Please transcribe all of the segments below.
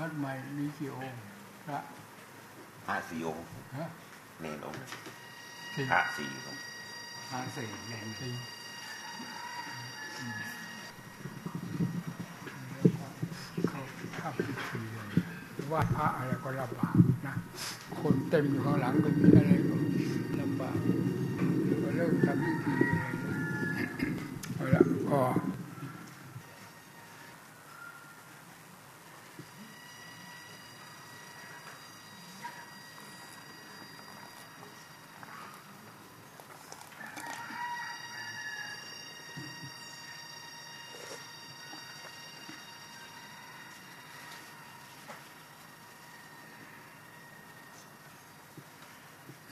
วัดใหม่มีกี่องค์พระพระสี่องค์ฮะเนนองค์สี่พระสี่องค์พระสี่เนนสี่อืมแล้วก็เขาเข้าพิธีเลยว่าพระอะไรก็ลำบากนะคนเต็มอยู่ข้างหลังก็มีอะไรก็ลำบากก็เริ่มทำพิธีอะไรเลยเอาละก็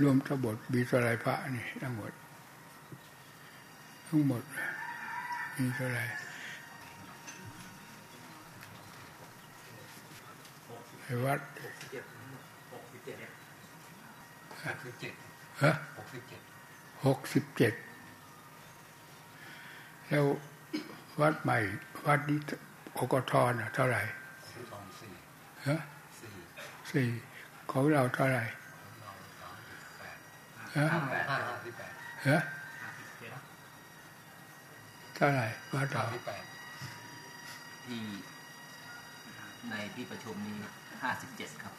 รวมทั้งหมดมีเท่าไรพระนี่ทั้งหมด ทั้งหมดมีเท่าไรไอ้วัดหกสิบเจ็ดหกสิบเจ็ดหกสิบเจ็ดฮะหกสิบเจ็ดหกสิบเจ็ดแล้ววัดใหม่ วัดนี้อกทน่ะเท่าไหร่สองสี่ฮะสี่สี่ของเราเท่าไหร่ เราสามสิบแปด ฮะแปดห้าสิบแปดฮะเท่าไหร่วัดสาเรามสิบแปดที่ในที่ประชุมนี้ห้าสิบเจ็ดครับ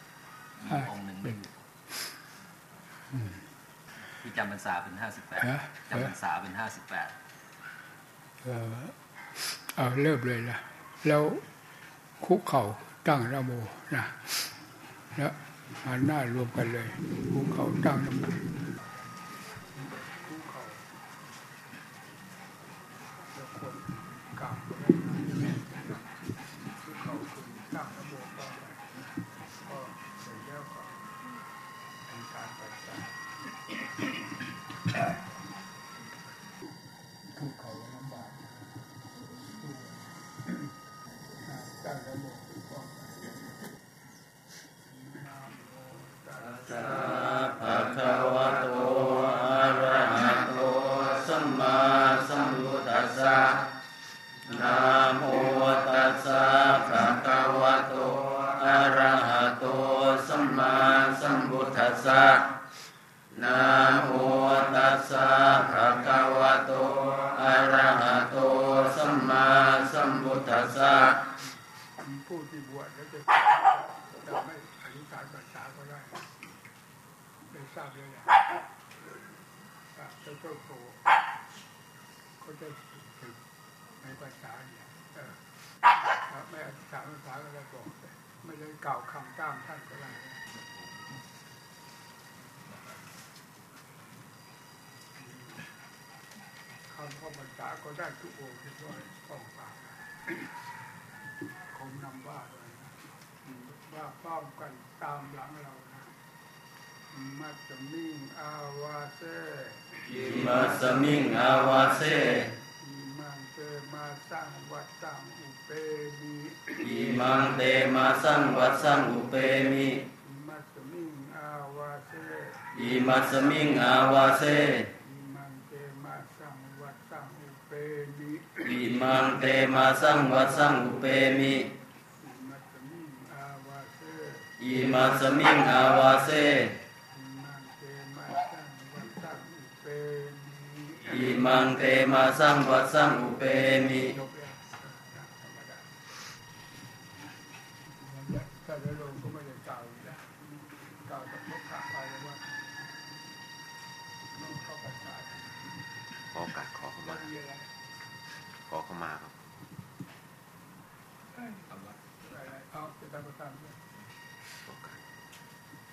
มีห้าองค์หนึ่งเป็นที่จำพรรษาเป็นห้าสิบแปดฮะจำพรรษาเป็นห้าสิบแปดเออเอาเริ่มเลยนะแล้วคุกเข่าตั้งนะโมนะแล้วหันหน้ารวมกันเลยคุกเข่าตั้งนะโม ก็ได้ทุกองค์ที่ด้วยกองปากคงนำว่าด้วยนะอืมว่าพร้อมกันตามหลังเรานะมัจจมิงอาวาเซอิมัสมิงอาวาเซอิมังเตมาสังวัตตังอุเปมิอิมังเตมาสังวัสสังอุเปมิอิมัจจมิงอาวาเซอิมัสมิงอาวาเซ อิมังเตมาสังวัตตังอุเปมิ อิ มังเตมาสังวัสสังอุเปมิอิมาสมิงอาวาเซอิมังเตมาสังวัตสังวัสสังอุเปมิ จบแล้วธรรมดาถ้าจะลงก็ไม่ได้กล่าวอยู่แล้วกล่าวกับพวกข้าไปแล้วว่าน้องเข้าประสาท ขอโอกาสขอเข้า มั มาน มีอะไร ขอเข้ามาครับ เอ้ยอะไรเอาจะทำก็ทำเลย ขอโอกาส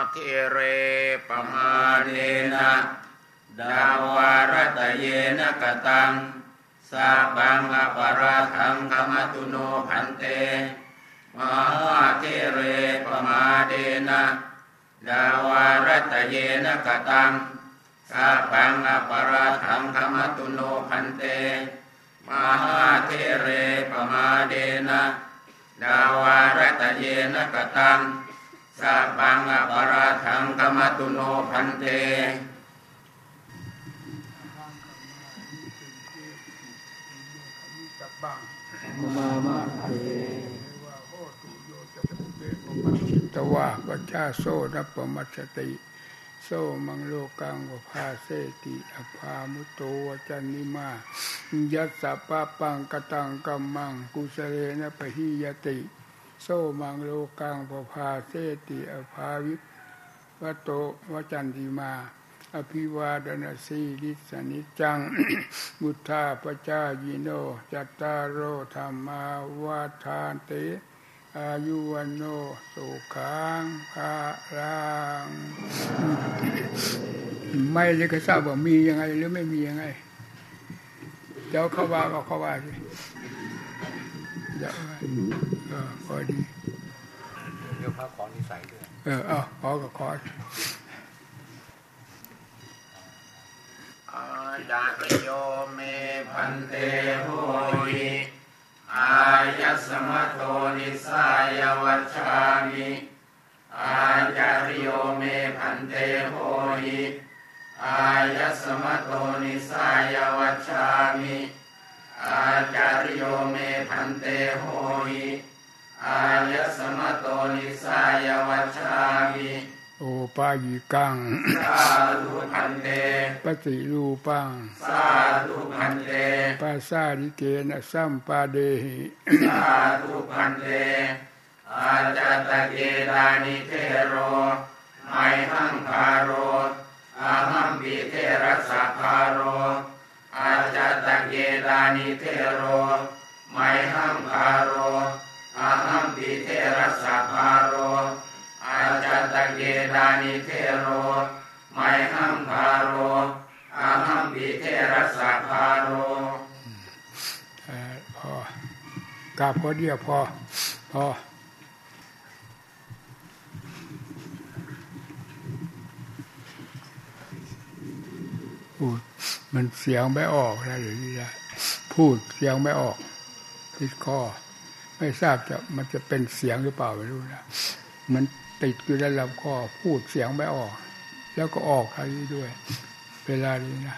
เทเรปมาเนนะดาวารตเยนะกตังสาบังอปราทังธรรมตุโนพันเตมหาเทเรปมาเดนะดาวารตเยนะกตังสาปังอปราทังธรรมตุโนพันเตมหาเทเรปมาเดนะดาวารตเยนะกตัง สาปังอปราทังธรรมตุโนพันเตจับบังมามะเทว่าโหตุโยจะปุเบปมัชิตวาปัจจาโซนัปมัชติ โซมังโลกังวภาเสติอภามุตโตวจันนิมายัสสะปะปังกตังกัมมังกุสเลนะปะหิยติ โซมังโลกังวภาเสติอภาวิวโตวจันติมา อภิวาดนาสีลิสนิจังบุทธาปจายิโน จัตตารโอธรรมาวาทานเต อายุวันโนสุขังภารังไม่เลยก็ทราบว่ามียังไงหรือไม่มียังไง เดี๋ยวเขาว่าก็เขาว่าสิ เดี๋ยวเออพอดีเดี๋ยวพระขอนิสัยด้วยเออเอาขอก็ขออาจารย์โยเมพันเตโหยอายัสมะโตนิสายวัชชามิอาจารย์โยเมพันเตโหยอายัสมะโตนิสายวัชชามิ อาจารย์โยเมพันเตโหยอายัสมะโตนิสายวัชชามิโอปายิกัง สาธุ ภันเตปะฏิรูปัง สาธุ ภันเตปาสาทิเกนะสัมปาเทหิ สาธุ ภันเต อัชชะตัคเคทานิเถโร มัยหัง ภาโรอะหัมปิเถรัสสะ ภาโร อัชชะตัคเคทานิเถโร มัยหัง ภาโรอาหัมปิเทระสะคาโร อาจาตะเกดานิเทโรไมหังคาโรอาหัมปิเทระสะคาโรพอกราบพอเดียวพอพอพูด มันเสียงไม่ออกนะหรือนี่ละพูดเสียงไม่ออกคิดข้อไม่ทราบจะมันจะเป็นเสียงหรือเปล่าไม่รู้นะมันติดอยู่ในลำคอพูดเสียงไม่ออก แล้วก็ออกทางนี้ด้วย เวลานี้นะ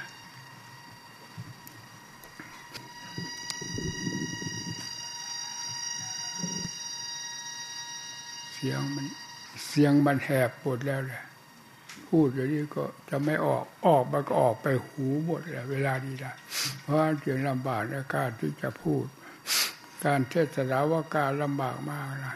เสียงมันเสียงมันแหบหมดแล้วแหละ พูดอย่างนี้ก็จะไม่ออกออกมันก็ออกไปหูหมดแหละเวลานี้ละเพราะว่าเกี่ยงลำบากในการที่จะพูด การเทศนาว่าการลำบากมากนะ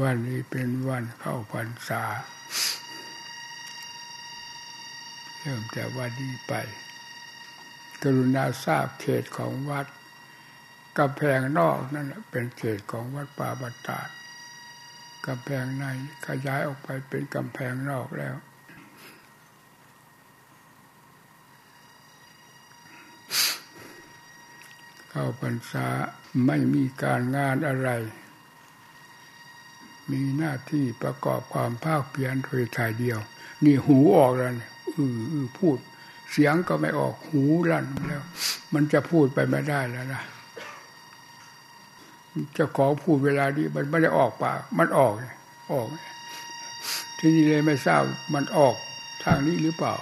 วันนี้เป็นวันเข้าพรรษา เริ่มแต่วันนี้ไป กรุณาทราบเขตของวัดกำแพงนอกนั่นเป็นเขตของวัดป่าบัตตาดกำแพงในขยายออกไปเป็นกำแพงนอกแล้ว เข้าพรรษาไม่มีการงานอะไร มีหน้าที่ประกอบความภาคเพียรโดยถ่ายเดียว นี่หูออกแล้วเนี่ยอืออือพูด เสียงก็ไม่ออกหูลั่นแล้ว มันจะพูดไปไม่ได้แล้วนะจะขอพูดเวลานี้มันไม่ได้ออกปากมันออกออก ที่นี่เลยไม่ทราบมันออกทางนี้หรือเปล่า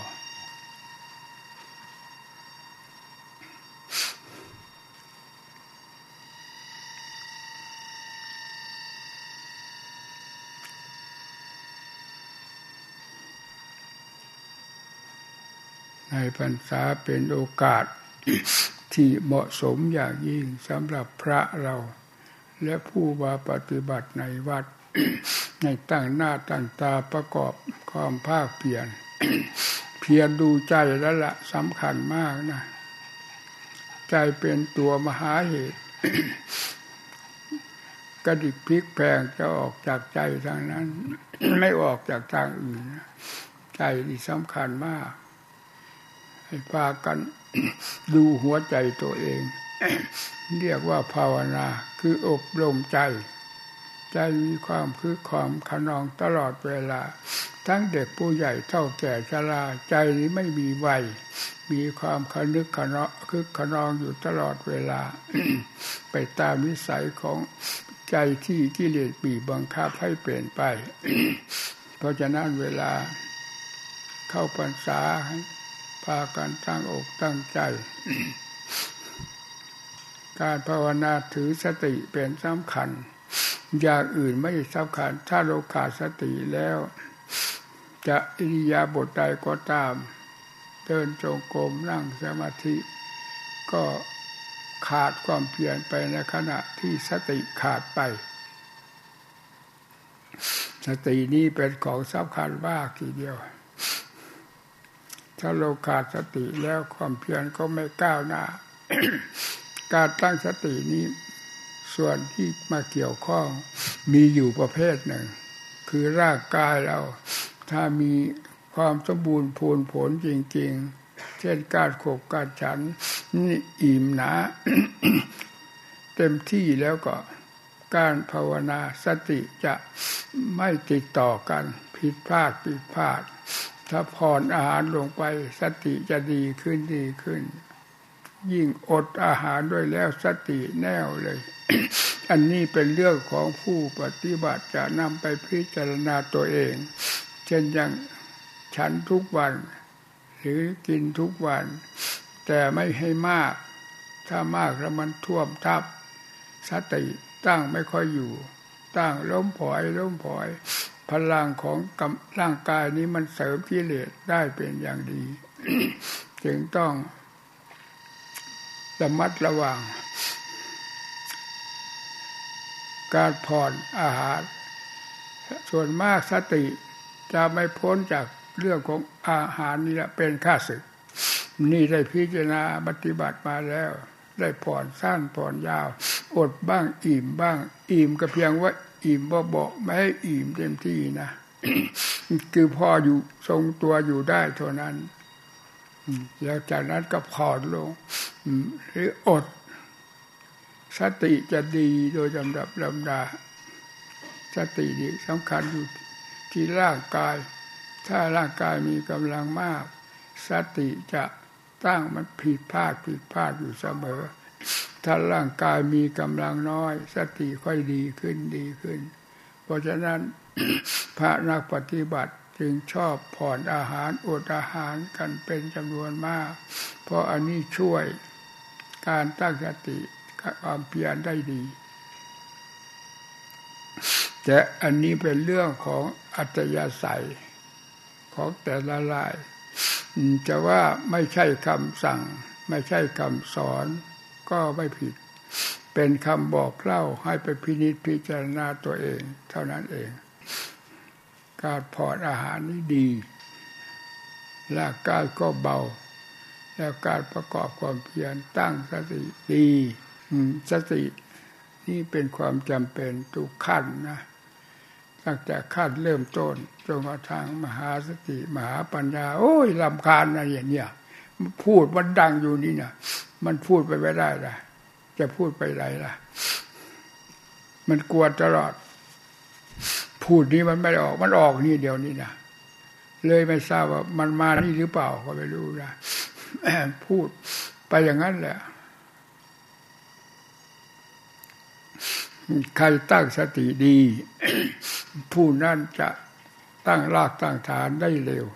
รรษาเป็นโอกาสที่เหมาะสมอย่างยิ่งสำหรับพระเรา และผู้มาปฏิบัติในวัด ในตั้งหน้าตั้งตาประกอบความภาคเพียรเพียรดูใจแล้วละสำคัญมากนะ ใจเป็นตัวมหาเหตุ กระดิกพลิกแพงจะออกจากใจทางนั้น ไม่ออกจากทางอื่น ใจที่สำคัญมาก พากันดูหัวใจตัวเอง เรียกว่าภาวนาคืออบรมใจ ใจมีความคือความขนองตลอดเวลา ทั้งเด็กผู้ใหญ่เท่าแก่ชราใจนี้ไม่มีวัยมีความคนึกขนองคือขนองอยู่ตลอดเวลา ไปตามวิสัยของใจที่กิเลสบีบบังคับให้เปลี่ยนไป เพราะฉะนั้นเวลาเข้าพรรษา พากันตั้งอกตั้งใจ การภาวนาถือสติเป็นสำคัญ อย่างอื่นไม่สำคัญ ถ้าเราขาดสติแล้ว จะอิริยาบถใดก็ตาม เดินจงกรมนั่งสมาธิ ก็ขาดความเพียรไปในขณะที่สติขาดไปสตินี้เป็นของสำคัญมากทีเดียว ถ้าเราขาดสติแล้วความเพียรก็ไม่ก้าวหน้า การตั้งสตินี้ ส่วนที่มาเกี่ยวข้องมีอยู่ประเภทหนึ่ง คือร่างกายเรา ถ้ามีความสมบูรณ์พูนผลจริง ๆ เช่นการขบการฉันนี่อิ่มหนาเต็มที่แล้วก็การภาวนาสติจะไม่ติดต่อกันผิดพลาดผิดพลาด ถ้าผ่อนอาหารลงไปสติจะดีขึ้นดีขึ้น ยิ่งอดอาหารด้วยแล้วสติแน่วเลย อันนี้เป็นเรื่องของผู้ปฏิบัติจะนำไปพิจารณาตัวเอง เช่นอย่างฉันทุกวัน หรือกินทุกวัน แต่ไม่ให้มาก ถ้ามากแล้วมันท่วมทับ สติตั้งไม่ค่อยอยู่ ตั้งล้มผอยล้มผอย พลังของร่างกายนี้มันเสริมกิเลสได้เป็นอย่างดี จึงต้องระมัดระวัง การผ่อนอาหาร ส่วนมากสติจะไม่พ้นจากเรื่องของอาหารนี่แหละเป็นข้าศึก นี่ได้พิจารณาปฏิบัติมาแล้ว ได้ผ่อนสั้นผ่อนยาว อดบ้างอิ่มบ้าง อิ่มก็เพียงว่า อิ่มบ่บอกไม่ให้อิ่มเต็มที่นะคือพออยู่ทรงตัวอยู่ได้เท่านั้นแล้วจากนั้นก็ผ่อนลงหรืออด สติจะดีโดยลำดับลำดา สติดีสำคัญอยู่ที่ร่างกาย ถ้าร่างกายมีกำลังมาก สติจะตั้งมันผิดพลาดผิดพลาดอยู่เสมอ ถ้าร่างกายมีกำลังน้อย สติค่อยดีขึ้นดีขึ้น เพราะฉะนั้นพระนักปฏิบัติจึงชอบผ่อนอาหารอดอาหารกันเป็นจำนวนมาก เพราะอันนี้ช่วยการตั้งสติความเพียรได้ดี แต่อันนี้เป็นเรื่องของอัตยาศัยของแต่ละราย จะว่าไม่ใช่คำสั่ง ไม่ใช่คำสอน ก็ไม่ผิด เป็นคำบอกเล่าให้ไปพินิจพิจารณาตัวเอง เท่านั้นเอง การผ่อนอาหารนี้ดีร่างกายก็เบา แล้วการประกอบความเพียรตั้งสติดีสตินี่เป็นความจำเป็นทุกขั้นนะตั้งแต่ขั้นเริ่มต้นจนมาทางมหาสติมหาปัญญา โอ้ยลำคาญอะไรอย่างเนี้ย พูดมันดังอยู่นี่นะมันพูดไปไม่ได้ละจะพูดไปไหนล่ะ มันกลัวตลอด พูดนี้มันไม่ออก มันออกนี่เดียวนี่นะเลยไม่ทราบว่า มันมานี่หรือเปล่าก็ไม่รู้นะพูดไปอย่างนั้นแหละใครตั้งสติดี ผู้นั้นจะตั้งรากตั้งฐานได้เร็ว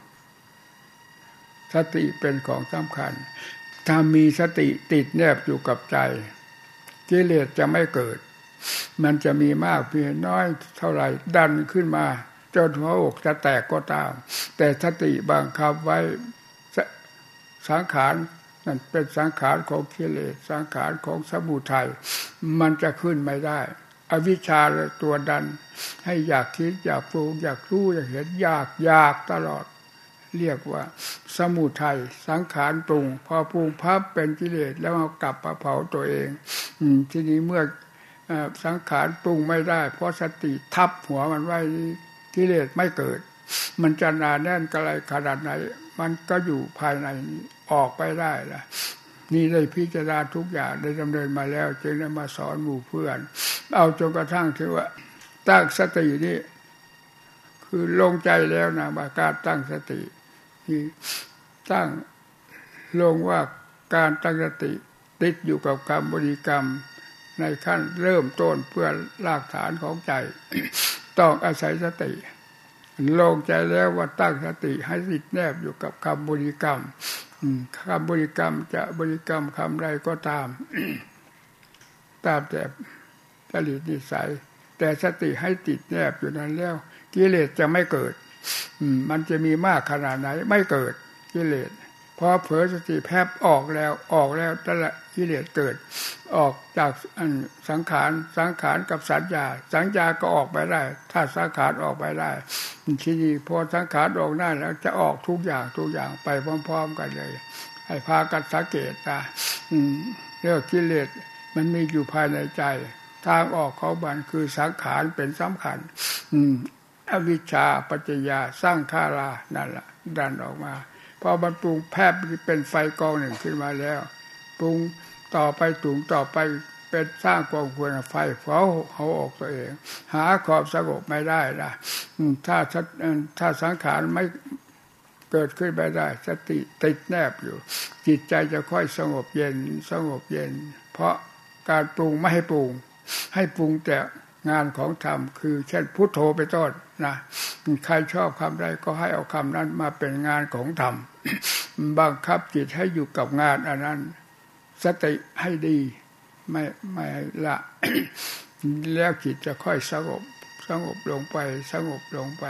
สติเป็นของสำคัญ ถ้ามีสติติดแนบอยู่กับใจกิเลสจะไม่เกิด มันจะมีมากเพียงน้อยเท่าไหร่ดันขึ้นมา จนหัวอกจะแตกก็ตาม แต่สติบังคับไว้สังขารนั่นเป็นสังขารของกิเลสสังขารของสมุทัยมันจะขึ้นไม่ได้ อวิชชาตัวดัน ให้อยากคิดอยากฟูอยากรู้อยากเห็นอยากอยากตลอด เรียกว่า สมุทัยสังขารปรุง พอปรุงพับเป็นกิเลสแล้วเอากลับมาเผาตัวเองอืทีนี้เมื่อสังขารปรุงไม่ได้ เพราะสติทับหัวมันไว้กิเลสไม่เกิด มันจะนาแน่นกระไรขนาดไหน มันก็อยู่ภายในออกไปได้ละนี่ได้พิจารณาทุกอย่างได้ดำเนินมาแล้ว จึงได้มาสอนหมู่เพื่อน เอาจนกระทั่งถึงว่า ตั้งสตินี่คือลงใจแล้วนะว่าการตั้งสติ ที่ตั้งลงว่าการตั้งสติติดอยู่กับกรรมบริกรรมในขั้นเริ่มต้นเพื่อรากฐานของใจ ต้องอาศัยสติ ลงใจแล้วว่าตั้งสติให้ติดแนบอยู่กับคำบริกรรมคำบริกรรมจะบริกรรมคำใดก็ตาม ตามแต่จริตนิสัย แต่สติให้ติดแนบอยู่นั้นแล้วกิเลสจะไม่เกิด มันจะมีมากขนาดไหน ไม่เกิดกิเลสพอเผลอสติแพบออกแล้วออกแล้วแต่ละกิเลสเกิด ออกจากสังขารสังขารกับสัญญา สัญญาก็ออกไปได้ ถ้าสังขารออกไปได้ ทีนี้พอสังขารออกได้แล้วจะออกทุกอย่างทุกอย่างไปพร้อม ๆ กันเลย ให้พากันสังเกตนะเรื่องกิเลสมันมีอยู่ภายในใจ ทางออกเขาบันคือสังขารเป็นสำคัญ อืม อวิชชาปัจจยาสร้างขารานั่นแหละดันออกมาพอมันปรุงแพบเป็นไฟกองหนึ่งขึ้นมาแล้ว ปรุงต่อไปตุงต่อไปเป็นสร้างกองควนไฟเผาเขาออกตัวเอง หาขอบสงบไม่ได้ละถ้าถ้าสังขารไม่เกิดขึ้นไปได้ สติติดแนบอยู่ จิตใจจะค่อยสงบเย็นสงบเย็น เพราะการปรุงไม่ให้ปรุง ให้ปรุงแต่ งานของธรรมคือเช่นพุทโธไปต้นนะใครชอบคำใดก็ให้เอาคำนั้นมาเป็นงานของธรรมบังคับจิตให้อยู่กับงานอันนั้น สติให้ดีไม่ไม่ละ แล้วจิตจะค่อยสงบสงบลงไป สงบลงไป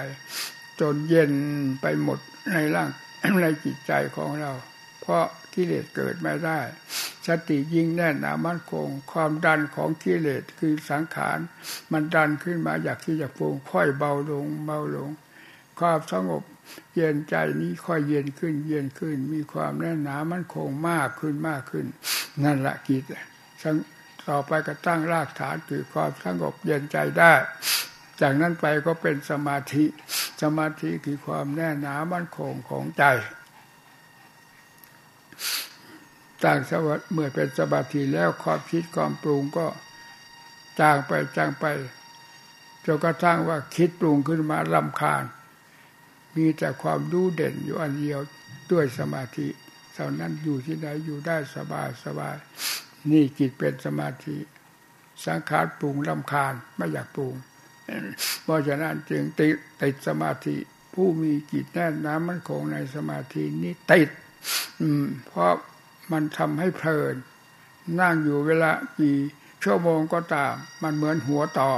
จนเย็นไปหมดในร่างในจิตใจของเรา เพราะ กิเลสเกิดไม่ได้ สติยิ่งแน่นหนามั่นคง ความดันของกิเลสคือสังขาร มันดันขึ้นมาอยากที่จะฟูงค่อยเบาลงเบาลง ความสงบเย็นใจนี้ค่อยเย็นขึ้น เย็นขึ้น มีความแน่นหนามั่นคงมากขึ้นมากขึ้น นั่นแหละกิจต่อไปก็ตั้งรากฐานคือความสงบเย็นใจได้ จากนั้นไปก็เป็นสมาธิ สมาธิคือความแน่นหนามั่นคงของใจ ต่างสวัสด์เมื่อเป็นสมาธิแล้วความคิดความปรุงก็จางไปจางไปจนกระทั่งว่าคิดปรุงขึ้นมาลำคาญ มีแต่ความดูเด่นอยู่อันเดียวด้วยสมาธิเท่านั้นอยู่ที่ไหนอยู่ได้สบายสบาย นี่จิตเป็นสมาธิ สังขารปรุงลำคาญไม่อยากปรุงเพราะฉะนั้นจึงติดติดสมาธิ ผู้มีจิตแน่นน้ำมันคงในสมาธินี้ติดเพราะ มันทำให้เพลิน นั่งอยู่เวลากี่ชั่วโมงก็ตาม มันเหมือนหัวต่อ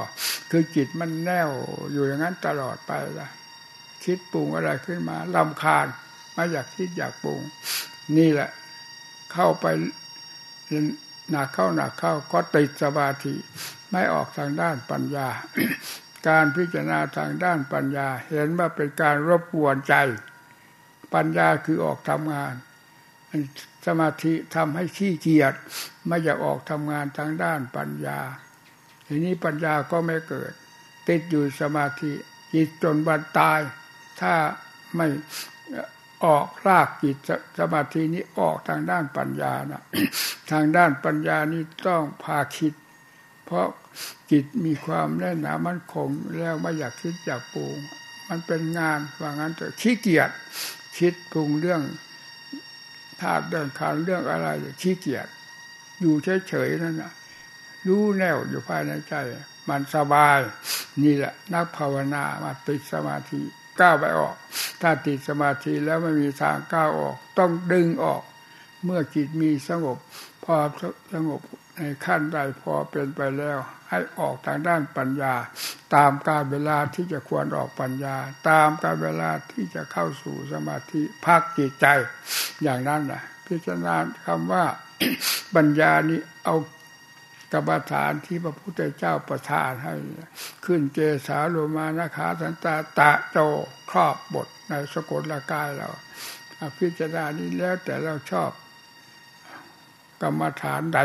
คือจิตมันแน่วอยู่อย่างนั้นตลอดไปละคิดปรุงอะไรขึ้นมาลำคาญไม่อยากคิดอยากปรุง นี่แหละ เข้าไปหนักเข้าหนักเข้าก็ติดสมาธิไม่ออกทางด้านปัญญา การพิจารณาทางด้านปัญญา เห็นว่าเป็นการรบกวนใจ ปัญญาคือออกทำงาน สมาธิทำให้ขี้เกียจไม่อยากออกทำงานทางด้านปัญญา ทีนี้ปัญญาก็ไม่เกิด ติดอยู่สมาธิจิตจนวันตาย ถ้าไม่ออกรากจิตสมาธินี้ออกทางด้านปัญญานะทางด้านปัญญานี้ต้องพาคิด เพราะจิตมีความแน่นหนามั่นคงแล้วไม่อยากคิดอยากปรุงมันเป็นงานว่างั้นแต่ขี้เกียจคิดปรุงเรื่อง ธาตุเรื่องขันเรื่องอะไรขี้เกียจอยู่เฉยๆนั่นนะรู้แน่วอยู่ภายในใจ มันสบาย นี่แหละ นักภาวนามาติดสมาธิก้าวไปออก ถ้าติดสมาธิแล้วไม่มีทางก้าวออก ต้องดึงออก เมื่อจิตมีสงบ พอสงบ ในขั้นใดพอเป็นไปแล้ว ให้ออกทางด้านปัญญา ตามการเวลาที่จะควรออกปัญญา ตามการเวลาที่จะเข้าสู่สมาธิพักจิตใจ อย่างนั้นนะพิจารณาคำว่าปัญญานี้เอากรรมฐานที่พระพุทธเจ้าประทานให้ ขึ้นเจสาโลมานาคาสันตาตะโจครอบบทในสกุลกายเราพิจารณานี้แล้วแต่เราชอบกรรมฐานใด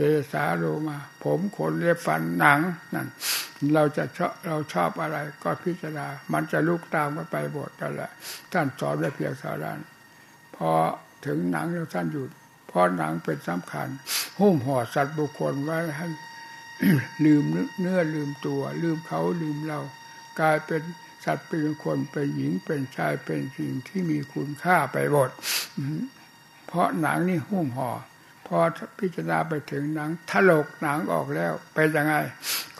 เจสาโลมา ผมขนเล็บฟันหนังนั่นเราจะชอบเราชอบอะไร ก็พิจารณา มันจะลุกตามกันไปบทกันแหละท่านสอนไว้เพียงสาระพอถึงหนังแล้วท่านหยุดเพราะหนังเป็นสำคัญหุ้มห่อสัตว์บุคคลไว้ให้ลืมเนื้อลืมตัว ลืมเขาลืมเรา กลายเป็นสัตว์เป็นคนเป็นหญิงเป็นชายเป็นสิ่งที่มีคุณค่าไปหมดเพราะหนังนี่หุ้มห่อ พอพิจารณาไปถึงหนังถลกหนังออกแล้วเป็นยังไง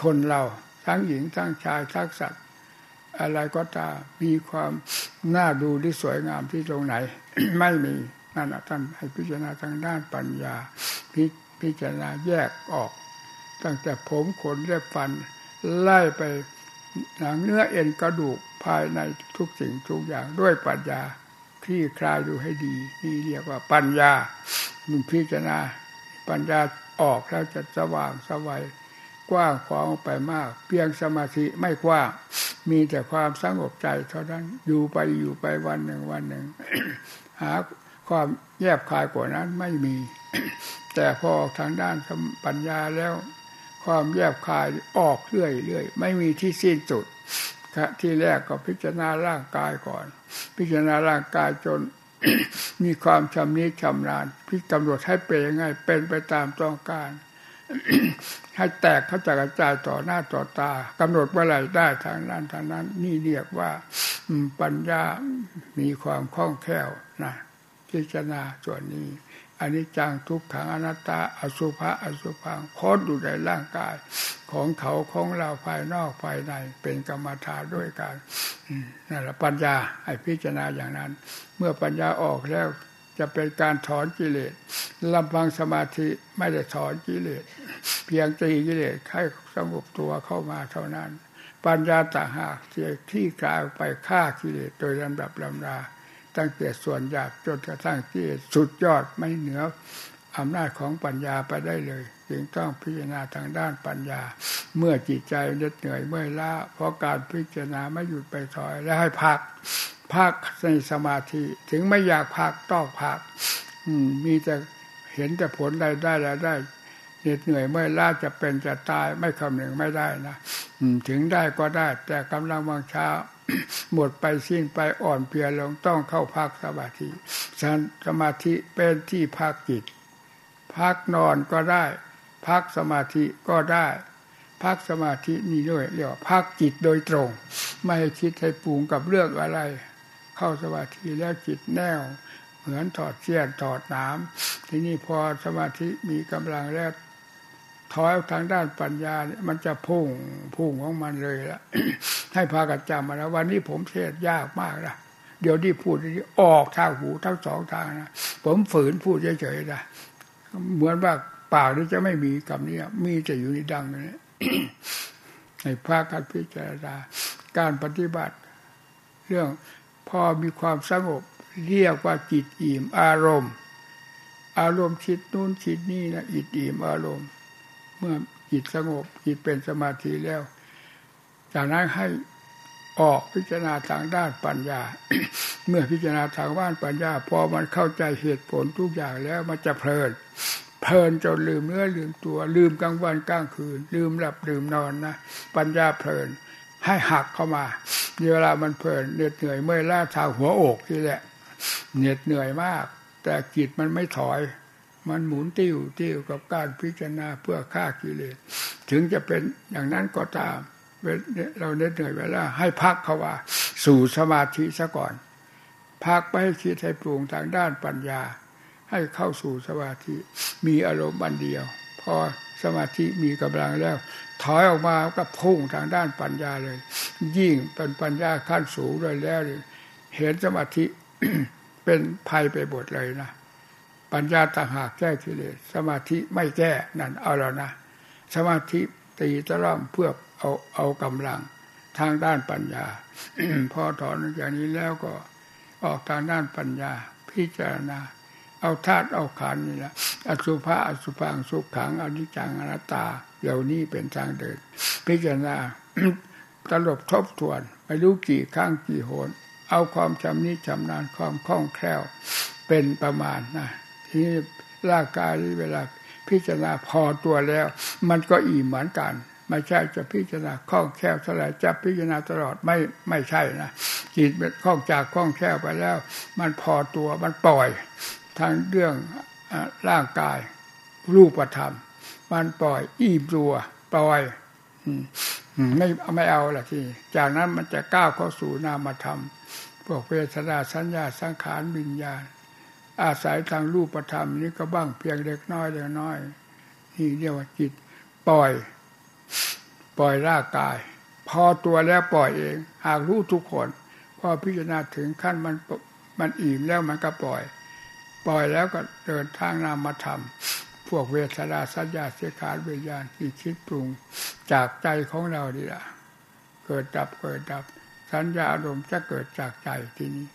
คนเราทั้งหญิงทั้งชายทั้งสัตว์อะไรก็ตามมีความน่าดูที่สวยงามที่ตรงไหน ไม่มีนั่นท่านให้พิจารณาทางด้านปัญญาพพิจารณาแยกออก ตั้งแต่ผมขนเล็บฟัน ไล่ไปหนังเนื้อเอ็นกระดูกภายในทุกสิ่งทุกอย่างด้วยปัญญาคลี่คลายดูให้ดี นี่เรียกว่าปัญญา มันพิจารณาปัญญาออกแล้วจะสว่างสวัยกว้างขวางไปมาก เพียงสมาธิไม่กว้างมีแต่ความสงบใจเท่านั้นอยู่ไปอยู่ไปวันหนึ่งวันหนึ่ง หาความแยบคายกว่านั้นไม่มี แต่พอทางด้านปัญญาแล้ว ความแยบคายออกเรื่อยเรื่อยไม่มีที่สิ้นสุดที่แรกก็พิจารณาร่างกายก่อน พิจารณาร่างกายจน มีความชำนิชำนาญพิกำหนดให้เป็นยังไงเป็นไปตามต้องการ ให้แตกเขาจะกระจายต่อหน้าต่อตากำหนดเมื่อไรได้ทางนั้นทางนั้น นี่เรียกว่าปัญญามีความคล่องแคล่วนะพิจารณาส่วนนี้ อันนี้จังทุกขังอนัตตา อสุภะอสุพังโคตรอยู่ในร่างกาย ของเขาของเราภายนอกภายในเป็นกรรมฐานด้วยกันนั่นแหละปัญญาให้พิจารณาอย่างนั้น เมื่อปัญญาออกแล้วจะเป็นการถอนกิเลสลำพังสมาธิไม่ได้ถอนกิเลสเพียงตีกิเลสให้สงบตัวเข้ามาเท่านั้น ปัญญาต่างหากที่กลายไปฆ่ากิเลสโดยลำดับลำดา ตั้งแต่ส่วนหยาบจนกระทั่งที่สุดยอดไม่เหนืออำนาจของปัญญาไปได้เลย จึงต้องพิจารณาทางด้านปัญญา เมื่อจิตใจเหน็ดเหนื่อยเมื่อยล้าเพราะการพิจารณาไม่หยุดไปถอยและให้พักพักในสมาธิถึงไม่อยากพักต้องพักมีแต่เห็นแต่ผลได้ได้แล้วได้เหน็ดเหนื่อยเมื่อยล้าจะเป็นจะตายไม่คำนึงไม่ได้นะถึงได้ก็ได้ แต่กำลังวังช้า หมดไปสิ้นไปอ่อนเพลียลงต้องเข้าพักสมาธิสมาธิเป็นที่พักจิต พักนอนก็ได้ พักสมาธิก็ได้ พักสมาธินี่ด้วยเรียกว่าพักจิตโดยตรง ไม่คิดให้ปรุงกับเรื่องอะไร เข้าสมาธิแล้วจิตแน่วเหมือนถอดเสี้ยนถอดน้ำทีนี้พอสมาธิมีกำลังแล้ว ถอยทางด้านปัญญาเนี่ยมันจะพุ่งพุ่งของมันเลยละให้พากันจำมาแล้ววันนี้ผมเทศยากมากนะเดี๋ยวที่พูดที่ออกทางหูทั้งสองทางนะผมฝืนพูดเฉยๆนะเหมือนว่าปากนี้จะไม่มีคำนี้มีจะอยู่ในดังนี้ให้พากันพิจารณาการปฏิบัติ เรื่องพอมีความสงบเรียกว่าจิตอิ่มอารมณ์ อารมณ์คิดนู้นคิดนี่นะอิดอิ่มอารมณ์ เมื่อจิตสงบจิตเป็นสมาธิแล้ว จากนั้นให้ออกพิจารณาทางด้านปัญญา เมื่อพิจารณาทางด้านปัญญา พอมันเข้าใจเหตุผลทุกอย่างแล้วมันจะเพลิน เพลินจนลืมเนื้อลืมตัว ลืมกลางวันกลางคืน ลืมหลับลืมนอนนะปัญญาเพลิน ให้หักเข้ามาเวลามันเพลินเหน็ดเหนื่อยเมื่อยล้าทางหัวอกนี่แหละเหน็ดเหนื่อยมาก แต่จิตมันไม่ถอย มันหมุนติ้วติ้วกับการพิจารณาเพื่อฆ่ากิเลสถึงจะเป็นอย่างนั้นก็ตามเราเน็ดเหนื่อยไปแล้วให้พักเขาว่า สู่สมาธิซะก่อน พักไปให้คิดให้ปรุงทางด้านปัญญา ให้เข้าสู่สมาธิมีอารมณ์บันเดียว พอสมาธิมีกำลังแล้ว ถอยออกมาก็พุ่งทางด้านปัญญาเลย ยิ่งเป็นปัญญาขั้นสูงเลยแล้วเห็นสมาธิเป็นภัยไปหมดเลยนะ ปัญญาต่างหากแก้กิเลสสมาธิไม่แก้นั่นเอาแล้วนะ สมาธิตีตะล่อมเพื่อเอาเอากำลังทางด้านปัญญา พอถอนอย่างนี้แล้วก็ออกทางด้านปัญญา พิจารณา เอาธาตุเอาขันนี่แหละอสุภะอสุพังสุขขังอนิจจังอนัตตาเหล่านี้เป็นทางเดิน พิจารณาตลบทบทวนไม่รู้กี่ครั้งกี่โหน เอาความชำนิชำนาญความคล่องแคล่วเป็นประมาณนะ นี้ร่างกายเวลาพิจารณาพอตัวแล้ว มันก็อิ่มเหมือนกันไม่ใช่จะพิจารณาคล่องแคล่วเท่าไหร่จะพิจารณาตลอดไม่ไม่ใช่นะจิตเป็นคล่องจากคล่องแคล่วไปแล้ว มันพอตัวมันปล่อยทางเรื่องร่างกายรูปธรรม มันปล่อยอิ่มตัวปล่อยไม่ไม่เอาละทีจากนั้นมันจะก้าวเข้าสู่นามธรรมพวกเวทนาสัญญาสังขารวิญญาณ อาศัยทางรูปธรรมนี้ก็บ้างเพียงเล็กน้อยเล็กน้อย นี่เรียกว่าจิต ปล่อย ปล่อยร่างกาย พอตัวแล้วปล่อยเอง หากรู้ทุกคน พอพิจารณาถึงขั้นมันมันอิ่มแล้วมันก็ปล่อย ปล่อยแล้วก็เดินทางนามธรรมพวกเวทนาสัญญาเสียขาวิญญาณที่คิดปรุงจากใจของเราดีละเกิดดับเกิดดับ สัญญาอารมณ์จะเกิดจากใจที่นี้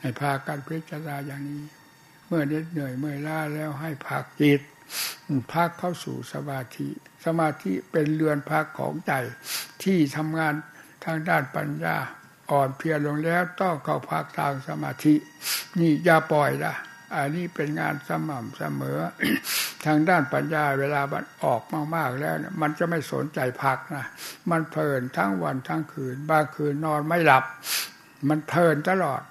ให้พากันพิจารณาอย่างนี้ เมื่อเหน็ดเหนื่อยเมื่อยล้าแล้วให้พักจิตพักเข้าสู่สมาธิ สมาธิเป็นเรือนพักของใจที่ทำงานทางด้านปัญญาอ่อนเพียรลงแล้วต้องเข้าพักทางสมาธิ นี่อย่าปล่อยละอันนี้เป็นงานสม่ำเสมอ ทางด้านปัญญาเวลามันออกมากๆแล้ว มันจะไม่สนใจพักนะมันเพลินทั้งวันทั้งคืนบางคืนนอนไม่หลับ มันเพลินตลอด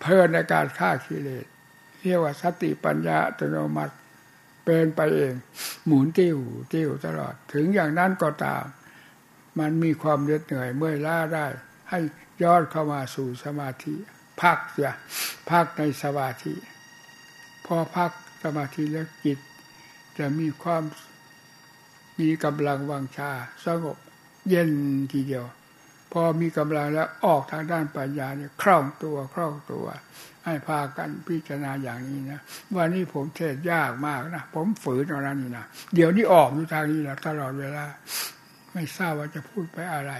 เพลินในการฆ่ากิเลส เรียกว่าสติปัญญาอัตโนมัติเป็นไปเอง หมุนติ้วติ้วตลอด ถึงอย่างนั้นก็ตาม มันมีความเหน็ดเหนื่อยเมื่อยล้าได้ ให้ย้อนเข้ามาสู่สมาธิ พักเสียพักในสมาธิ พอพักสมาธิแล้วจิต จะมีความมีกำลังวังชาสงบเย็นทีเดียว พอมีกำลังแล้วออกทางด้านปัญญาเนี่ยคล่องตัวคล่องตัว ให้พากันพิจารณาอย่างนี้นะวันนี้ผมเทศยากมากนะผมฝืนเอานั้นนี่นะเดี๋ยวนี้ออกอยู่ทางนี้นะตลอดเวลา ไม่ทราบว่าจะพูดไปอะไร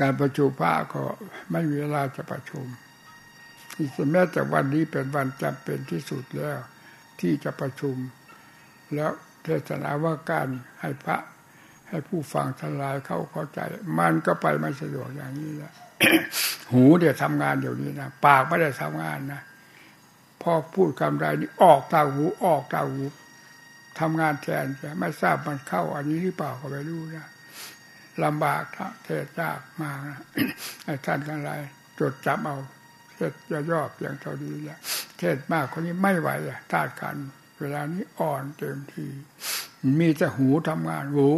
การประชุมพระก็ไม่มีเวลาจะประชุมแม้แต่วันนี้เป็นวันจำเป็นที่สุดแล้ว ที่จะประชุม แล้วเทศนาว่าการให้พระ ให้ผู้ฟังทลายเข้าเข้าใจ มันก็ไปไม่สะดวกอย่างนี้แล้วหูเดี๋ยวทำงานเดี๋ยวนี้นะปากไม่ได้ทำงานนะพอพูดคำใดนี่ออกตาหูออกตาหูทำงานแทนจะไม่ทราบมันเข้า อันนี้หรือเปล่าก็ไม่รู้นะลำบากเทศยากมากนะท่านทั้งหลายจดจำเอาเทศย่อๆเพียงเท่านี้แหละเทศมากคนนี้ไม่ไหวอะธาตุขัน เวลานี้อ่อนเต็มที มีแต่หูทำงานโอ้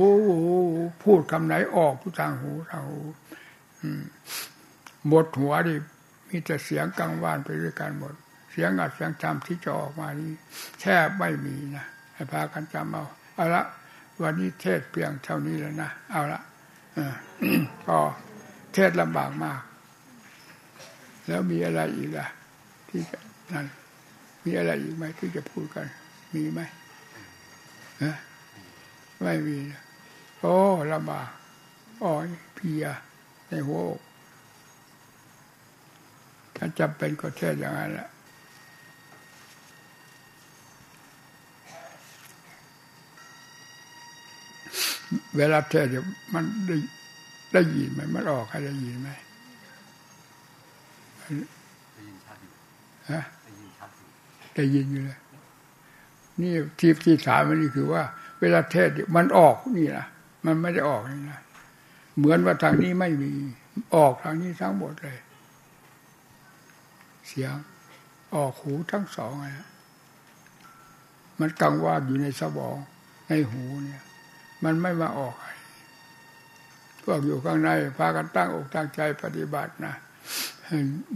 พูดคำไหนออกทุกทางหูทางหูหมดหัวดิมีแต่เสียงกังวานไปด้วยกันหมด เสียงอัดเสียงจำที่จะออกมานี้แค่ไม่มีนะให้พากันจำเอาเอาละวันนี้เทศเพียงเท่านี้แล้วนะเอาละก็เทศลำบากมาก แล้วมีอะไรอีกล่ะ ที่นั่นมีอะไรอีกไหมที่จะพูดกัน มีไหมฮะ ไม่มี โอ้ลำบากอ้อยเพียในหัวอกถ้าจำเป็นก็เทศอย่างนั้นแหละเวลาเทศมันได้ได้ยินไหมมันออกใครได้ยินไหมได้ยินชัดอยู่ฮะได้ยินชัดอยู่ได้ยินอยู่เลยนี่ที่ที่ถามมันนี่คือว่า เวลาเทศมันออกนี่นะมันไม่ได้ออกนี่นะเหมือนว่าทางนี้ไม่มีออกทางนี้ทั้งหมดเลย เสียงออกหูทั้งสองนะมันกังวานอยู่ในสมองในหูเนี่ย มันไม่มาออกพวกอยู่ข้างในพากันตั้งอกตั้งใจปฏิบัตินะ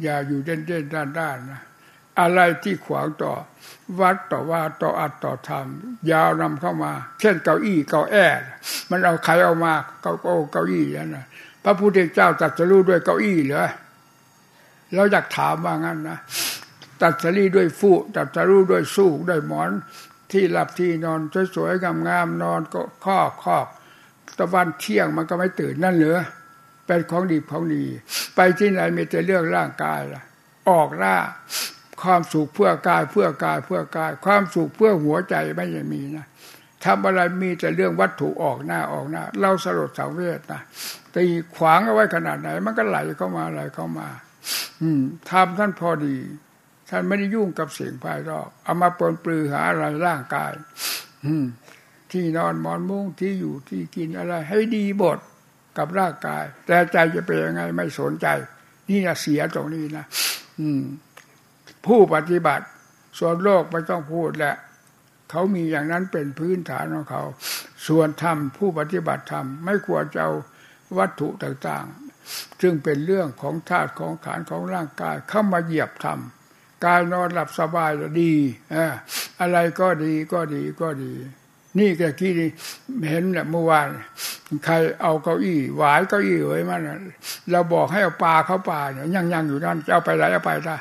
อย่าอยู่เด่นเด่นด้านด้านนะ อะไรที่ขวางต่อ วัดต่อว่าต่ออัดต่อธรรมยาวนำเข้ามา เช่นเก้าอี้เก้าแอมันเอาใครเอามาเก้าเก้าอี้นั่นนะพระพุทธเจ้าตัดสรู้ด้วยเก้าอี้เหรอเราอยากถามว่างั้นนะตัดสรีด้วยฟูตัดสรู้ด้วยสู้ด้วยหมอนที่หลับที่นอนสวยๆงามๆนอนก็ข้อข้อตะวันเที่ยงมันก็ไม่ตื่นนั่นเหรอเป็นของดีของดี ไปที่ไหนมีแต่เรื่องร่างกายล่ะ ออกล่า ความสุขเพื่อกายเพื่อกายเพื่อกาย ความสุขเพื่อหัวใจไม่ยังมีนะทำอะไรมีแต่เรื่องวัตถุออกหน้าออกหน้า เราสลดสังเวชนะตีขวางเอาไว้ขนาดไหน มันก็ไหลเข้ามาไหลเข้ามา อืมทำท่านพอดี ท่านไม่ได้ยุ่งกับเสิ่งภายนอกเอามาปนปลือหาอะไรร่างกาย อืม ที่นอนหมอนมุ้งที่อยู่ที่กินอะไร ให้ดีบทกับร่างกาย แต่ใจจะเป็นยังไงไม่สนใจ นี่นะเสียตรงนี้นะอืม ผู้ปฏิบัติ ส่วนโลกไม่ต้องพูดแหละเขามีอย่างนั้นเป็นพื้นฐานของเขา ส่วนธรรมผู้ปฏิบัติธรรมไม่ควรจะเอาวัตถุต่างๆ ซึ่งเป็นเรื่องของธาตุของขานของร่างกายเข้ามาเหยียบธรรมกายนอนหลับสบายดีอะไรก็ดีก็ดีก็ดี นี่แกกี้นี่เห็นแหละเมื่อวานใครเอาเก้าอี้หวายเก้าอี้ไว้มันเราบอกให้เอาปลาเข้าป่าเนี่ยยังยังอยู่นั่นจะเอาไปไหนเอาไปได้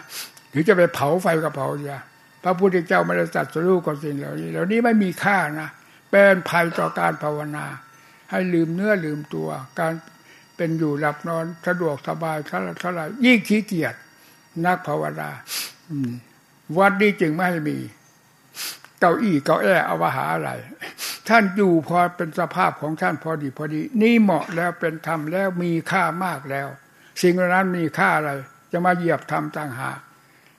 หรือจะไปเผาไฟกับเผาเสียพระพุทธเจ้าไม่ได้ตัดสู้กับสิ่งเหล่านี้ เหล่านี้ไม่มีค่านะเป็นภัยต่อการภาวนา ให้ลืมเนื้อลืมตัว การเป็นอยู่หลับนอนสะดวกสบายเท่าไรเท่าไรยิ่งขี้เกียจนักภาวนาวัดนี้จึงไม่ให้มีเก้าอี้เก้าแอเอาวหาอะไร ท่านอยู่พอเป็นสภาพของท่านพอดีพอดี นี่เหมาะแล้วเป็นธรรมแล้วมีค่ามากแล้ว สิ่งเหล่านั้นมีค่าอะไร จะมาเหยียบธรรมต่างหาก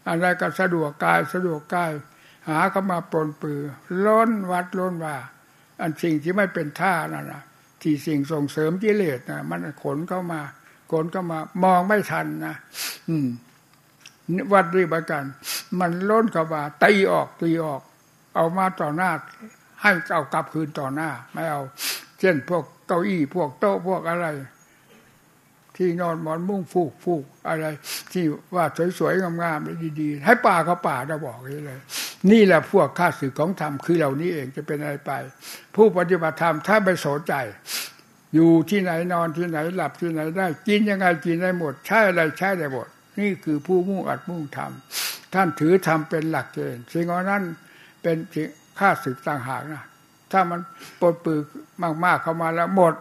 อะไรก็สะดวกกายสะดวกกาย หาเข้ามาปนปือ ล้นวัดล้นว่า อันสิ่งที่ไม่เป็นท่านั่นนะที่สิ่งส่งเสริมกิเลสนะมันขนเข้ามา ขนเข้ามามองไม่ทันนะอืม วัดรีบกัน มันล้นเข้ามาตีออกตีออก เอามาต่อหน้า ให้เอากลับคืนต่อหน้า ไม่เอา เช่นพวกเก้าอี้พวกโต๊ะพวกอะไร ที่นอนหมอนมุ้งฟูกฟูกอะไร ที่ว่าสวยๆงามๆดีๆ ให้ป่าเขาป่าจะบอกเลย นี่แหละพวกข้าศึกของธรรมคือเหล่านี้เองจะเป็นอะไรไป ผู้ปฏิบัติธรรมถ้าไปสนใจ อยู่ที่ไหนนอนที่ไหนหลับที่ไหนได้กินยังไงกินได้หมด ใช่อะไรใช่ได้หมด นี่คือผู้มุ่งอัดมุ่งทำท่านถือทำเป็นหลักเกณฑ์สิ่งนั้นเป็นข้าศึกต่างหากนะถ้ามันปดปืกมากๆเข้ามาแล้วหมด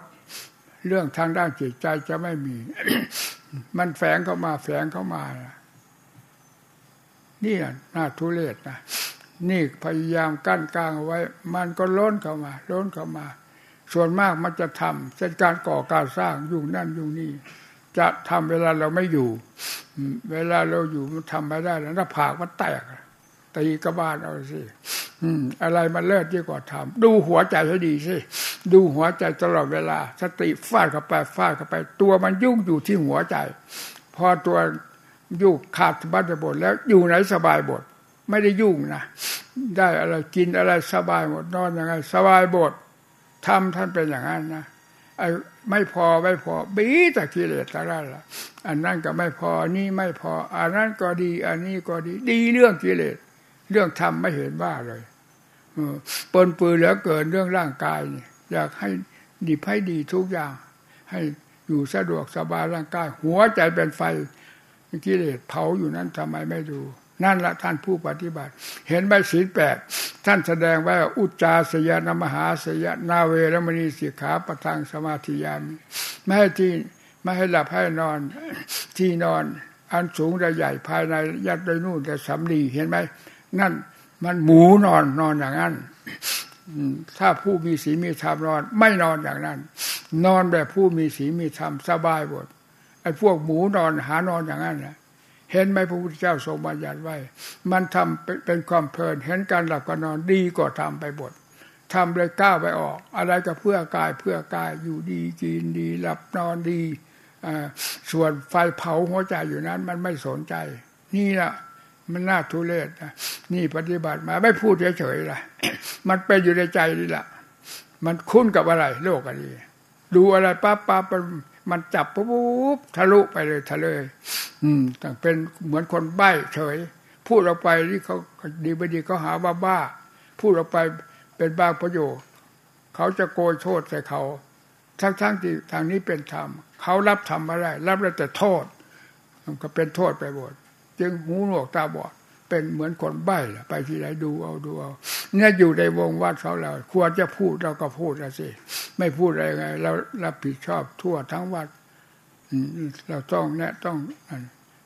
เรื่องทางด้านจิตใจจะไม่มี มันแฝงเข้ามาแฝงเข้ามานี่น่าทุเรศนะนี่พยายามกั้นกลางเอาไว้ มันก็ล้นเข้ามาล้นเข้ามา ส่วนมากมันจะทำเช่นการก่อการสร้างอยู่นั่นอยู่นี่ จะทำเวลาเราไม่อยู่ เวลาเราอยู่มันทำไม่ได้แล้วถ้าผากมันแตกตีกระบาลเอาสิ อะไรมันเลิศยิ่งกว่าทำดูหัวใจให้ดีสิดูหัวใจตลอดเวลา สติฟาดเข้าไปฟาดเข้าไป ตัวมันยุ่งอยู่ที่หัวใจ พอตัวยุ่งขาดสบายบทแล้วอยู่ไหนสบายบท ไม่ได้ยุ่งนะได้อะไรกินอะไรสบายหมดนอนยังไงสบายบททำท่านเป็นอย่างนั้นนะไอ้ไม่พอไม่พอบีแต่กิเลสตะนั้นละอันนั้นก็ไม่พอนี่ไม่พอ อันนั้นก็ดี อันนี้ก็ดี ดีเรื่องกิเลสเรื่องธรรมไม่เห็นว่าเลย ปินปืนแล้วเกินเรื่องร่างกาย อยากให้ดีให้ดีทุกอย่าง ให้อยู่สะดวกสบายร่างกาย หัวใจเป็นไฟกิเลสเผาอยู่นั้นทำไมไม่ดู นั่นละท่านผู้ปฏิบัติ เห็นใบศีลแปดท่านแสดงว่าอุจจาสยานมหาสยนาเวรมณีสิกขาประทังสมาธิยานไม่ให้ที่ไม่ให้หลับให้นอนที่นอน อันสูงใหญ่ภายในยัดโดยนู่นแต่สำลีเห็นไหมนั่น มันหมูนอนนอนอย่างนั้นถ้าผู้มีศีลมีธรรมนอน ไม่นอนอย่างนั้น นอนแบบผู้มีศีลมีธรรมสบายหมดไอ้พวกหมูนอนหานอนอย่างนั้นนะเห็นไหมพระพุทธเจ้าทรงบัญญัติไว้ มันทำเป็นความเพลิน เห็นการหลับการนอนดีกว่าทำไปบททำเลยก้าวไปออก อะไรก็เพื่อกายเพื่อกายอยู่ดีกินดีหลับนอนดีส่วนไฟเผาหัวใจอยู่นั้น มันไม่สนใจ นี่แหละ มันน่าทุเรศนะนี่ปฏิบัติมาไม่พูดเฉยๆล่ะมันเป็นอยู่ในใจนี่แหละมันคุ้นกับอะไร โลกอะไรดูอะไรปั๊บปั๊บมันจับปุ๊บทะลุไปเลยทะเลย อืมต่เป็นเหมือนคนใบ้เฉย พูดออกไปที่เขาดีไม่ดีเขาหาว่าบ้า พูดออกไปเป็นบ้าประโยชน์เขาจะโกยโทษใส่เขา ทั้งๆที่ทางนี้เป็นธรรมเขารับทำอะไรรับแล้วแต่โทษ มันก็เป็นโทษไปหมด จึงหูหนวกตาบอดเป็นเหมือนคนใบ้ไปที่ไหนดูเอาดูเอาเนี่ยอยู่ในวงวัดเขาเราควรจะพูดเราก็พูดสิไม่พูดอะไรไงเรารับผิดชอบทั่วทั้งวัดเราต้องแนะต้อง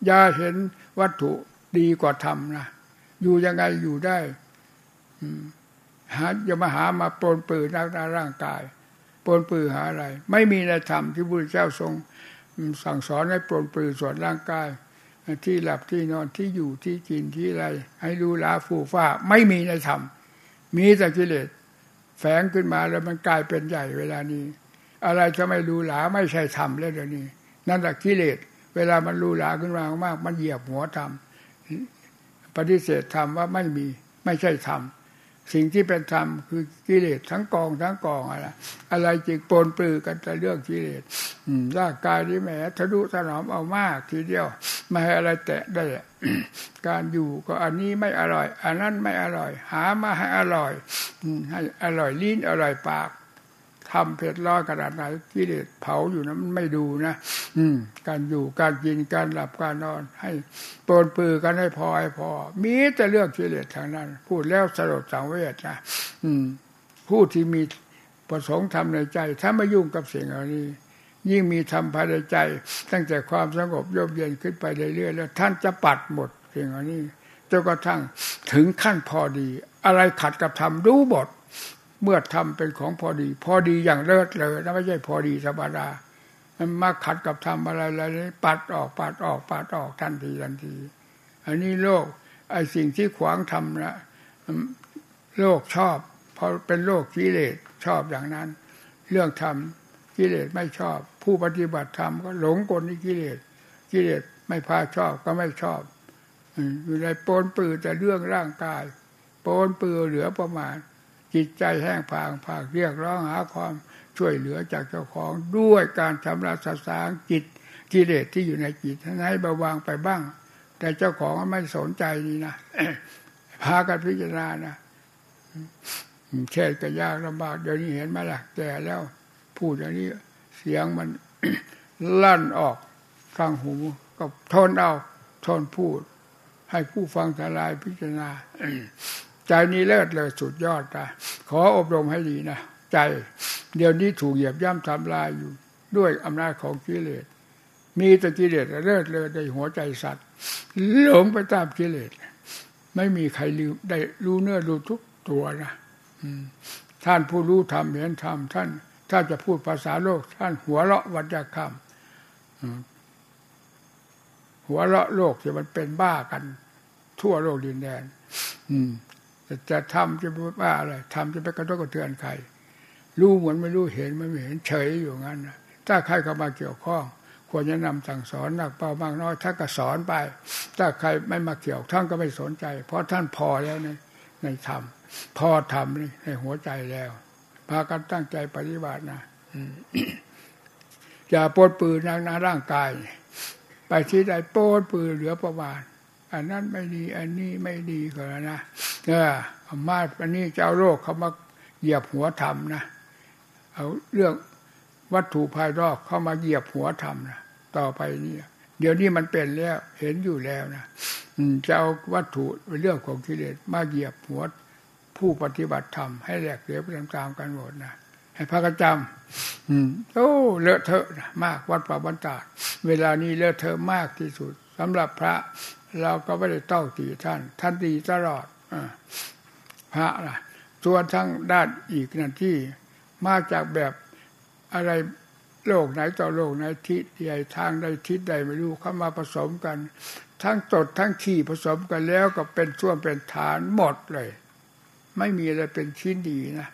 อย่าเห็นวัตถุดีกว่าธรรมนะอยู่ยังไงอยู่ได้หาอย่ามาหามาปนปืนนักร่างกายปนปืนหาอะไร ไม่มีในธรรมที่พระเจ้าทรง สั่งสอนให้ปนปืนส่วนร่างกาย ที่หลับที่นอนที่อยู่ที่กินที่อะไร ให้รู้ลาฟูฟ้าไม่มีในธรรม มีแต่กิเลสแฝงขึ้นมาแล้วมันกลายเป็นใหญ่เวลานี้ อะไรจะไม่รู้หลาไม่ใช่ธรรมแล้วเดี๋ยวนี้ นั่นแหละกิเลสเวลามันรู้หลาขึ้นมามาก มันเหยียบหัวธรรมปฏิเสธธรรมว่าไม่มีไม่ใช่ธรรม สิ่งที่เป็นธรรมคือกิเลสทั้งกองทั้งกองอะไรอะไรจึงปนปือกันแต่เรื่องกิเลสร่างกายนี่แหมทะลุถนอมเอามากทีเดียวไม่ให้อะไรแตะได้การอยู่ก็อันนี้ไม่อร่อย อันนั้นไม่อร่อย หามาให้อร่อยให้อร่อยลิ้นอร่อยปาก ทำเผ็ดร้อนขนาดไหนกิเลสเผาอยู่นะมันไม่ดูนะอืม การอยู่การกินการหลับการนอน ให้ปนปือกันให้พอให้พอ มีแต่เรื่องกิเลสทางนั้น พูดแล้วสลดสังเวชนะอืม ผู้ที่มีประสงค์ทำในใจ ถ้าไม่ยุ่งกับสิ่งเหล่านี้ ยิ่งมีทำภายในใจ ตั้งแต่ความสงบยบเย็นขึ้นไปเรื่อยๆแล้วท่านจะปัดหมดสิ่งเหล่านี้จนกระทั่งถึงขั้นพอดี อะไรขัดกับธรรมรู้หมด เมื่อทำเป็นของพอดี พอดีอย่างเลิศเลยนะไม่ใช่พอดีธรรมดามันมาขัดกับทำอะไรอะไรปัดออกปัดออกปัดออกทันทีทันที อันนี้โลกไอ้สิ่งที่ขวางทำนะโลกชอบพราะเป็นโลกกิเลสชอบอย่างนั้น เรื่องทำกิเลสไม่ชอบ ผู้ปฏิบัติธรรมก็หลงกลที่กิเลสกิเลสไม่พาชอบก็ไม่ชอบอยู่ในปนปือแต่เรื่องร่างกายปนปือเหลือประมาณ จิตใจแห้งผางผากเรียกร้องหาความช่วยเหลือจากเจ้าของด้วยการชำระสสางจิตกิเลสที่อยู่ในจิตให้เบาบางไปบ้าง แต่เจ้าของไม่สนใจนี่นะพากันพิจารณานะเช่ก็ยากลำบากเดี๋ยวนี้เห็นไหมล่ะแก่แล้ว พูดอย่างนี้ เสียงมันลั่นออกทางหูก็ทนเอาทนพูด ให้ผู้ฟังทลายพิจารณา ใจนี้เลิศเลยสุดยอดนะขออบรมให้ดีนะใจเดี๋ยวนี้ถูกเหยียบย่ำทำลายอยู่ ด้วยอำนาจของกิเลส มีแต่กิเลสเลิศเลยในหัวใจสัตว์หลงไปตามกิเลส ไม่มีใครรู้ได้รู้เนื้อรู้ทุกตัวนะท่านผู้รู้ธรรมเห็นธรรมท่าน ถ้าจะพูดภาษาโลก ท่านหัวเราะวัจคำหัวเราะโลกที่มันเป็นบ้ากัน ทั่วโลกดินแดน จะทำจะว่าอะไรทำจะไปกระทบกระเทือนใครรู้เหมือนไม่รู้เห็นไม่เห็นเฉยอยู่งั้นนะถ้าใครเข้ามาเกี่ยวข้อง ควรจะนำสั่งสอนหนักเบามากน้อยท่านก็สอนไป ถ้าใครไม่มาเกี่ยวท่านก็ไม่สนใจ เพราะท่านพอแล้วในในธรรมพอธรรมในหัวใจแล้วพากันตั้งใจปฏิบัตินะอย่าปดปืนนางร่างกาย ไปที่ใดโปดปืนเหลือประมาณ อันนั้นไม่ดี อันนี้ไม่ดีก็นะเออมาอันนี้เจ้าโลกเขามาเหยียบหัวธรรมนะเอาเรื่องวัตถุภายนอกเข้ามาเหยียบหัวธรรมนะต่อไปนี่เดี๋ยวนี้มันเป็นแล้ว เห็นอยู่แล้วนะจะเอาวัตถุเป็นเรื่องของกิเลสมาเหยียบหัวผู้ปฏิบัติธรรมให้แหลกเหลวไปตามๆกันหมดนะให้พระกระจำโอ้เลอะเทอะมากวัดป่าบรรดาเวลานี้เลอะเทอะมากที่สุดสำหรับพระ เราก็ไม่ได้เต้าตีท่าน ท่านดีตลอดอพระล่ะส่วนทั้งด้านอีกนั่นที่มาจากแบบอะไรโลกไหนต่อโลกไหนทิศใหญ่ทางใดทิศใดไม่รู้เข้ามาผสมกัน ทั้งตดทั้งขี้ผสมกันแล้วก็เป็นส่วนเป็นฐานหมดเลย ไม่มีอะไรเป็นชิ้นดีนะ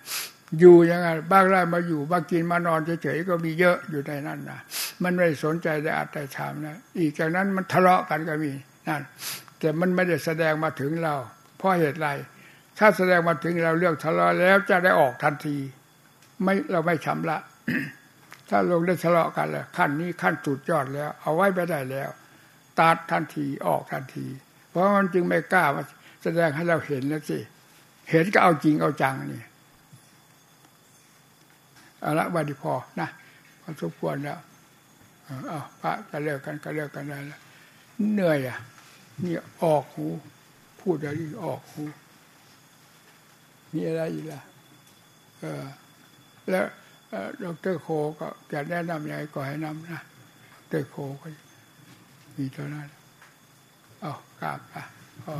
อยู่ยังไงบ้างไรมาอยู่บ้างกินมานอนเฉยๆก็มีเยอะอยู่ในนั้นนะมันไม่สนใจได้อัดได้ถามนะอีกจากนั้นมันทะเลาะกันก็มี นั่นแต่มันไม่ได้แสดงมาถึงเรา เพราะเหตุไร ถ้าแสดงมาถึงเราเรื่องทะเลาะแล้วจะได้ออกทันที ไม่เราไม่ชำระ ถ้าลงได้ทะเลาะกันแล้วขั้นนี้ขั้นสุดยอดแล้ว เอาไว้ไม่ได้แล้ว ตัดทันทีออกทันที เพราะมันจึงไม่กล้ามาแสดงให้เราเห็นแล้วสิเห็นก็เอาจริงเอาจังนี่เอาละวันดีพอนะพอสมควรแล้วเอาพระจะเลิกกันก็เลิกกันได้แล้ว เหนื่อยอะนี่ยออกหู พูดอะไรออกหู มีอะไรอีกล่ะเออแล้วดรโคก็จะแนะนำยังไงก็ให้นำนะดรโคก็มีเท่านั้นเอากราบอะพอ